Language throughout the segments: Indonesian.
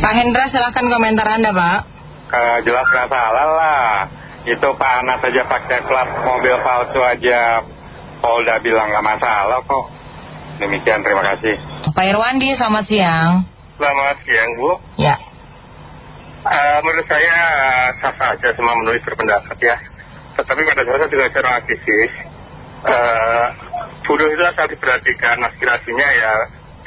Pak Hendra silahkan komentar Anda Pak. Uh, jelas nggak salah lah. Itu Pak Anas aja pakai plat mobil palsu aja. Polda bilang nggak masalah kok. Demikian, terima kasih. Pak Irwandi, selamat siang. Selamat siang, Bu. Ya. Uh, menurut saya sah saja semua menulis berpendapat ya. Tetapi pada saat juga secara aktivis, uh, buruh itu asal diperhatikan aspirasinya ya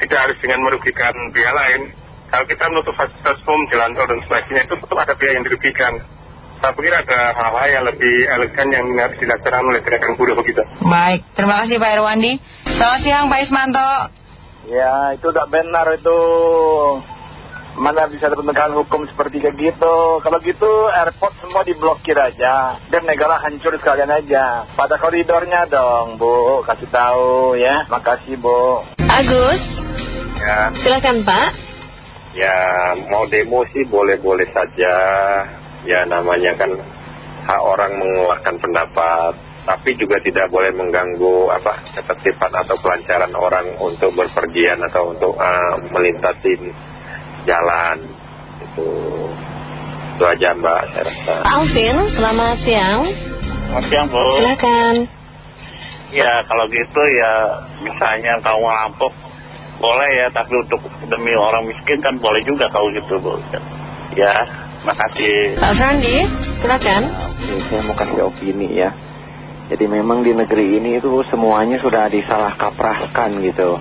tidak harus dengan merugikan pihak lain. Kalau kita menutup fasilitas umum, jalan tol dan sebagainya itu tetap ada pihak yang dirugikan. Saya pikir ada hal-hal yang lebih elegan yang harus dilaksanakan oleh gerakan buruh begitu. Baik, terima kasih Pak Irwandi. Selamat siang Pak Ismanto. Ya, itu tak benar itu. Mana bisa ada penegakan hukum seperti kayak gitu. Kalau gitu airport semua diblokir aja. Dan negara hancur sekalian aja. Pada koridornya dong, Bu. Kasih tahu ya. Makasih, Bu. Agus. Ya. Silakan, Pak. Ya, mau demo sih boleh-boleh saja. Ya, namanya kan hak orang mengeluarkan pendapat. Tapi juga tidak boleh mengganggu apa ketertiban atau kelancaran orang untuk berpergian atau untuk uh, melintasi jalan itu itu aja mbak saya rasa Pak Alvin selamat siang selamat siang bu silakan ya kalau gitu ya misalnya kamu ngerampok boleh ya tapi untuk demi orang miskin kan boleh juga kalau gitu bu. Ya makasih. Pak Frandi silakan. Ya, saya mau kasih opini ya. Jadi memang di negeri ini itu semuanya sudah disalah kaprahkan gitu.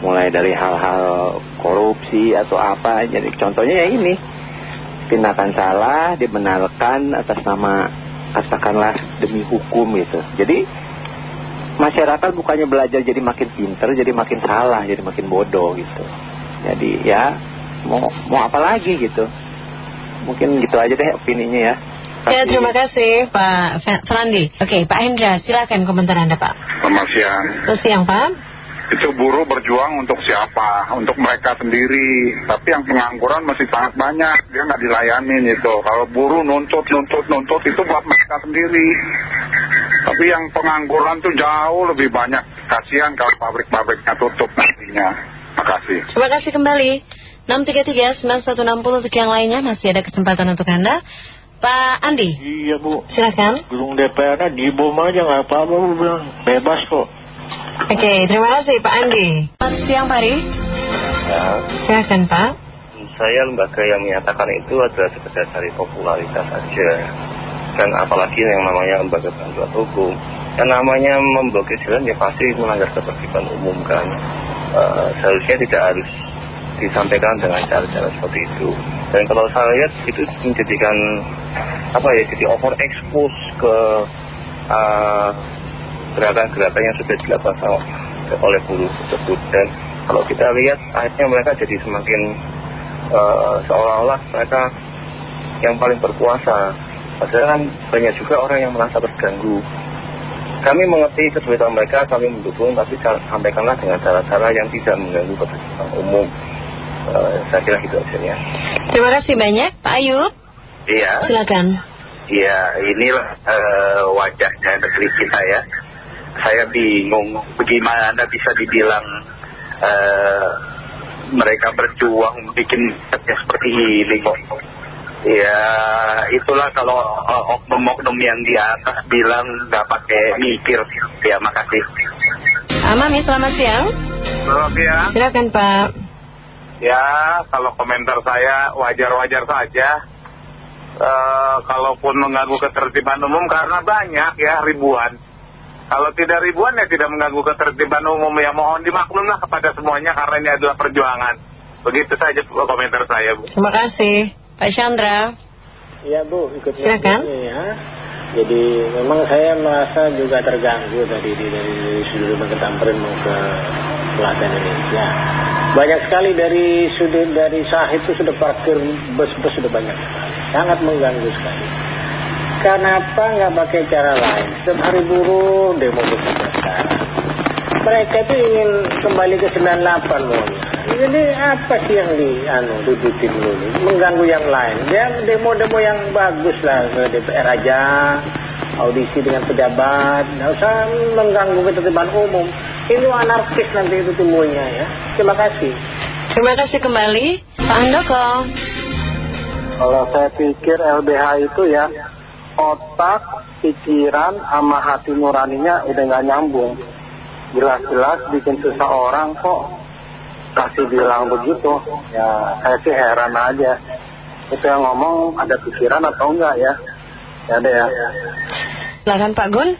Mulai dari hal-hal korupsi atau apa. Jadi contohnya ya ini. Tindakan salah dibenarkan atas nama katakanlah demi hukum gitu. Jadi masyarakat bukannya belajar jadi makin pinter jadi makin salah jadi makin bodoh gitu jadi ya mau mau apa lagi gitu mungkin gitu aja deh opininya ya Ya terima kasih Pak Frandi Oke Pak Hendra silakan komentar Anda Pak Selamat siang Selamat siang Pak itu buruh berjuang untuk siapa? Untuk mereka sendiri. Tapi yang pengangguran masih sangat banyak. Dia nggak dilayanin itu. Kalau buruh nuntut, nuntut, nuntut itu buat mereka sendiri. Tapi yang pengangguran tuh jauh lebih banyak. Kasihan kalau pabrik-pabriknya tutup nantinya. Makasih. Terima kasih kembali. 633-9160 untuk yang lainnya masih ada kesempatan untuk Anda. Pak Andi. Iya Bu. Silakan. Gedung DPR dibom aja nggak apa-apa Bu bilang. Bebas kok. Oke, terima kasih Pak Andi. Selamat siang Pak Ri. Ya. Silakan Pak. Saya lembaga yang menyatakan itu adalah sekedar cari popularitas saja. Dan apalagi yang namanya lembaga bantuan hukum. Yang namanya memblokir jalan ya pasti melanggar ketertiban umum kan. Uh, seharusnya tidak harus disampaikan dengan cara-cara seperti itu. Dan kalau saya lihat itu menjadikan apa ya jadi over expose ke uh, gerakan-gerakan yang sudah dilakukan oleh buruh tersebut dan kalau kita lihat akhirnya mereka jadi semakin uh, seolah-olah mereka yang paling berkuasa padahal kan banyak juga orang yang merasa terganggu. Kami mengerti kesulitan mereka kami mendukung tapi sampaikanlah dengan cara-cara yang tidak mengganggu ketertiban umum. Uh, saya kira gitu aja ya. Terima kasih banyak Pak Ayub iya. Silakan. Iya inilah uh, wajahnya negeri kita ya. Saya bingung bagaimana Anda bisa dibilang uh, mereka berjuang bikin seperti ini. kok. Ya itulah kalau oknum-oknum yang di atas bilang nggak pakai mikir. Ya makasih. Amami selamat siang. Selamat siang. Silakan Pak. Ya kalau komentar saya wajar-wajar saja. Uh, kalaupun mengganggu ketertiban umum karena banyak ya ribuan. Kalau tidak ribuan ya tidak mengganggu ketertiban umum ya mohon dimaklumlah kepada semuanya karena ini adalah perjuangan. Begitu saja komentar saya Bu. Terima kasih Pak Chandra. Iya Bu ikut Silakan. ya. Jadi memang saya merasa juga terganggu tadi di, dari, dari sudut Tamrin mau ke Selatan Indonesia. Banyak sekali dari sudut dari Sahid itu sudah parkir bus-bus sudah banyak Sangat mengganggu sekali. Kenapa nggak pakai cara lain? Setiap hari buruh demo bekerja sekarang. Mereka itu ingin kembali ke 98 maunya. Jadi apa sih yang di anu dibikin dulu? Mengganggu yang lain. Dia demo-demo yang bagus lah ke DPR aja. Audisi dengan pejabat. Nggak usah mengganggu ketertiban umum. Ini anarkis nanti itu timbulnya ya. Terima kasih. Terima kasih kembali Pak Andoko Kalau saya pikir LBH itu ya Otak, pikiran, sama hati nuraninya udah nggak nyambung Jelas-jelas bikin susah orang kok. Kasih bilang begitu. Ya saya sih heran aja. Itu yang ngomong ada pikiran atau enggak ya? Ya deh ya. Silakan Pak Gun.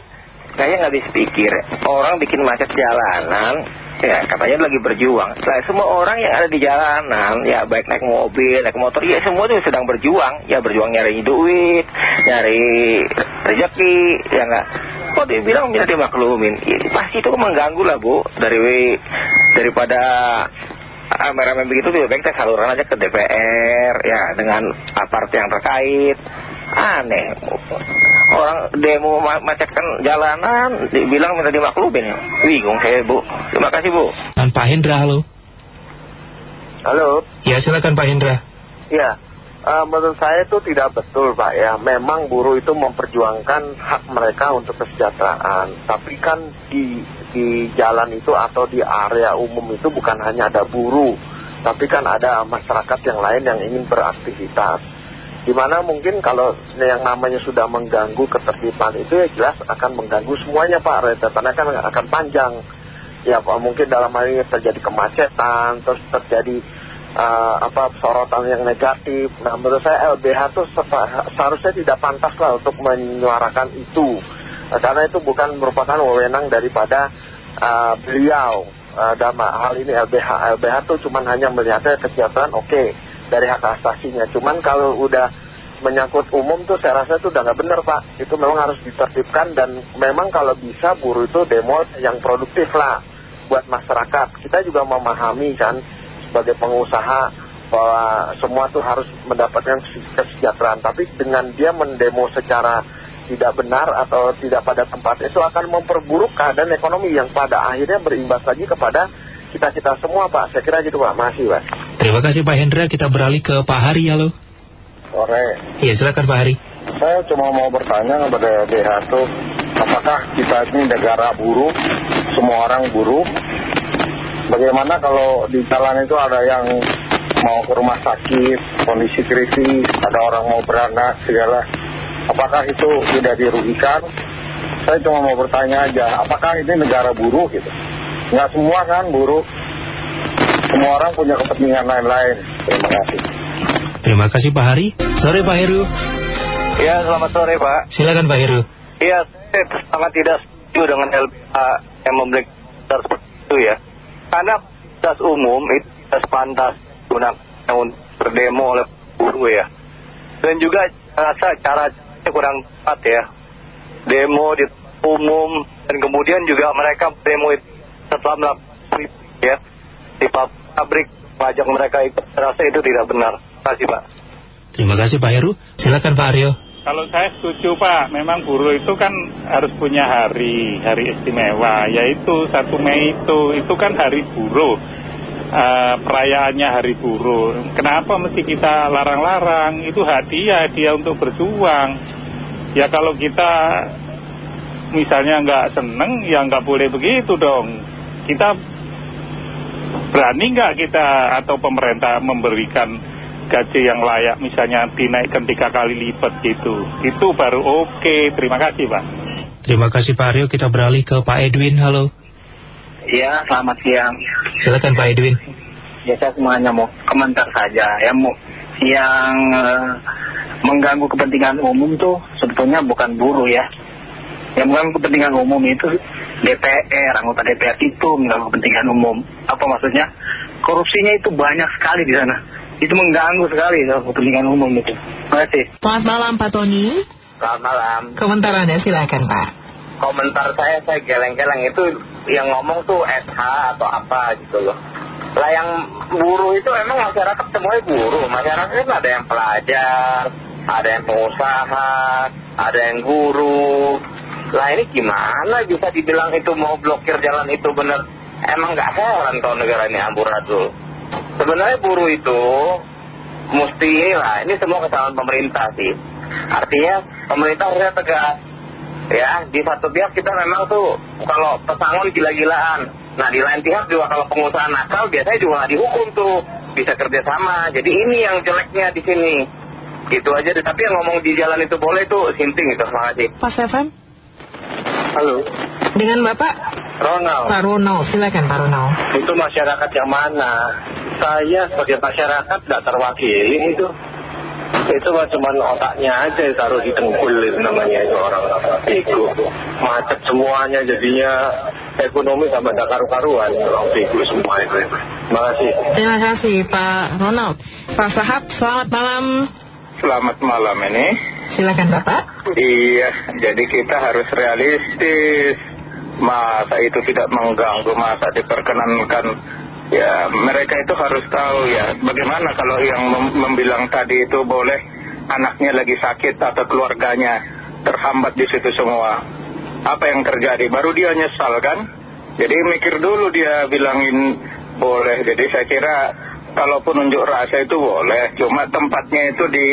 Kayaknya nggak pikir Orang bikin macet jalanan Ya katanya lagi berjuang. Lah semua orang yang ada di jalanan Ya baik naik mobil, naik motor Ya semua tuh sedang berjuang. Ya berjuang nyari duit Nyari rezeki Ya nggak Kok dia bilang bisa dimaklumin? Ya, Pasti itu mengganggu lah bu. Dari Daripada Rame-rame begitu lebih baik kita saluran aja ke DPR Ya dengan apart yang terkait. Aneh. Orang demo macetkan jalanan Dibilang minta dimaklumin. Bingung saya bu. Terima kasih bu. Dan Pak Hendra halo. Halo. Ya silakan Pak Hendra. Ya menurut saya itu tidak betul Pak ya. Memang buruh itu memperjuangkan hak mereka untuk kesejahteraan. Tapi kan di, di jalan itu atau di area umum itu bukan hanya ada buruh. Tapi kan ada masyarakat yang lain yang ingin beraktivitas. Di mana mungkin kalau yang namanya sudah mengganggu ketertiban itu ya jelas akan mengganggu semuanya Pak. Rentetannya kan akan panjang. Ya mungkin dalam hal ini terjadi kemacetan Terus terjadi uh, apa sorotan yang negatif Nah menurut saya LBH itu seharusnya tidak pantas lah untuk menyuarakan itu uh, Karena itu bukan merupakan wewenang daripada uh, beliau Dalam hal ini LBH LBH itu cuma hanya melihatnya kesejahteraan oke dari hak asasinya. Cuman kalau udah menyangkut umum tuh saya rasa itu udah nggak benar Pak. Itu memang harus ditertibkan dan memang kalau bisa buruh itu demo yang produktif lah buat masyarakat. Kita juga memahami kan sebagai pengusaha bahwa semua tuh harus mendapatkan kesejahteraan. Tapi dengan dia mendemo secara tidak benar atau tidak pada tempat itu akan memperburuk keadaan ekonomi yang pada akhirnya berimbas lagi kepada kita-kita semua Pak. Saya kira gitu Pak. Masih Pak. Terima kasih Pak Hendra. Kita beralih ke Pak Hari halo. Sore. Iya silakan Pak Hari. Saya cuma mau bertanya kepada DH itu, apakah kita ini negara buruh, semua orang buruh? Bagaimana kalau di jalan itu ada yang mau ke rumah sakit, kondisi kritis, ada orang mau beranak, segala. Apakah itu tidak dirugikan? Saya cuma mau bertanya aja, apakah ini negara buruh gitu? Nggak semua kan buruh. Semua orang punya kepentingan lain-lain. Terima kasih. Terima kasih Pak Hari. Sore Pak Heru. Ya, selamat sore Pak. Silakan Pak Heru. Iya, saya sangat tidak setuju dengan LPA yang memberi seperti itu ya. Karena batas umum itu tidak pantas gunakan untuk berdemo oleh buruh ya. Dan juga rasa cara kurang tepat ya. Demo di umum dan kemudian juga mereka demo itu setelah melakukan ya di pabrik pajak mereka itu rasa itu tidak benar. Terima kasih Pak. Terima kasih Pak Heru. Silakan Pak Aryo. Kalau saya setuju Pak, memang buruh itu kan harus punya hari, hari istimewa, yaitu satu Mei itu, itu kan hari buruh, uh, perayaannya hari buruh. Kenapa mesti kita larang-larang? Itu hadiah, dia untuk berjuang. Ya kalau kita misalnya nggak seneng, ya nggak boleh begitu dong. Kita berani nggak kita atau pemerintah memberikan gaji yang layak misalnya dinaikkan tiga kali lipat gitu. Itu baru oke. Terima kasih Pak. Terima kasih Pak Aryo. Kita beralih ke Pak Edwin. Halo. Ya selamat siang. Silakan Pak Edwin. Ya saya semuanya mau komentar saja. Ya mau yang uh, mengganggu kepentingan umum tuh sebetulnya bukan buruh ya. Yang mengganggu kepentingan umum itu DPR, anggota DPR itu mengganggu kepentingan umum. Apa maksudnya? Korupsinya itu banyak sekali di sana. Itu mengganggu sekali kepentingan umum itu. Terima kasih. Selamat malam Pak Tony. Selamat malam. Komentar Anda silakan Pak. Komentar saya, saya geleng-geleng itu yang ngomong tuh SH atau apa gitu loh. Lah yang buruh itu emang masyarakat semuanya buruh. Masyarakat itu ada yang pelajar, ada yang pengusaha, ada yang guru. Lah ini gimana bisa dibilang itu mau blokir jalan itu bener Emang nggak heran kalau negara ini amburadul Sebenarnya buruh itu Mesti inilah Ini semua kesalahan pemerintah sih Artinya pemerintah harusnya tegas Ya di satu pihak kita memang tuh Kalau pesangon gila-gilaan Nah di lain pihak juga kalau pengusaha nakal biasanya juga nggak dihukum tuh, bisa kerjasama. Jadi ini yang jeleknya di sini. Gitu aja deh. Tapi yang ngomong di jalan itu boleh tuh sinting gitu. Terima kasih. Pas FM. Halo. Dengan Bapak Ronald. Pak Ronald. Silakan Pak Ronald. Itu masyarakat yang mana? Saya sebagai masyarakat tidak terwakili itu. Itu mah cuma otaknya aja taruh di tengkul itu namanya itu orang bego. Macet semuanya jadinya ekonomi sama ada karu-karuan. Orang bego semua itu. Terima kasih. Terima kasih Pak Ronald. Pak Sahab, selamat malam. Selamat malam ini. Silakan Bapak. Iya, jadi kita harus realistis. Masa itu tidak mengganggu, masa diperkenankan. Ya, mereka itu harus tahu ya, bagaimana kalau yang mem- membilang tadi itu boleh anaknya lagi sakit atau keluarganya terhambat di situ semua. Apa yang terjadi? Baru dia nyesal kan? Jadi mikir dulu dia bilangin boleh. Jadi saya kira kalaupun unjuk rasa itu boleh. Cuma tempatnya itu di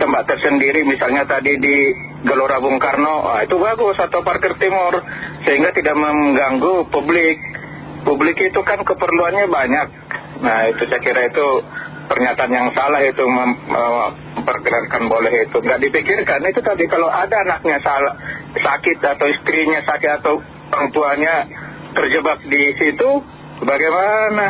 tempat tersendiri. Misalnya tadi di Gelora Bung Karno. Itu bagus. Atau Parkir Timur. Sehingga tidak mengganggu publik. Publik itu kan keperluannya banyak. Nah itu saya kira itu pernyataan yang salah itu mem- memperkenankan boleh itu. Nggak dipikirkan itu tadi kalau ada anaknya salah, sakit atau istrinya sakit atau orang tuanya terjebak di situ, bagaimana?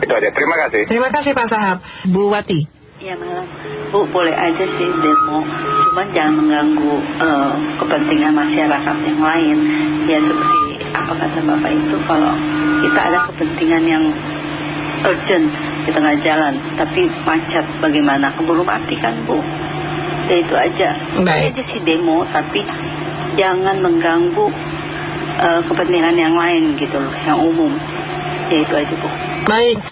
Itu aja. Terima kasih. Terima kasih Pak Sahab. Bu Wati. Ya malam, Bu boleh aja sih demo, cuman jangan mengganggu eh, kepentingan masyarakat yang lain. Ya seperti apa kata Bapak itu, kalau kita ada kepentingan yang urgent di tengah jalan, tapi macet bagaimana, keburu mati kan Bu. Ya itu aja, boleh aja sih demo, tapi jangan mengganggu eh, kepentingan yang lain gitu loh, yang umum. Ya itu aja Bu. Baik.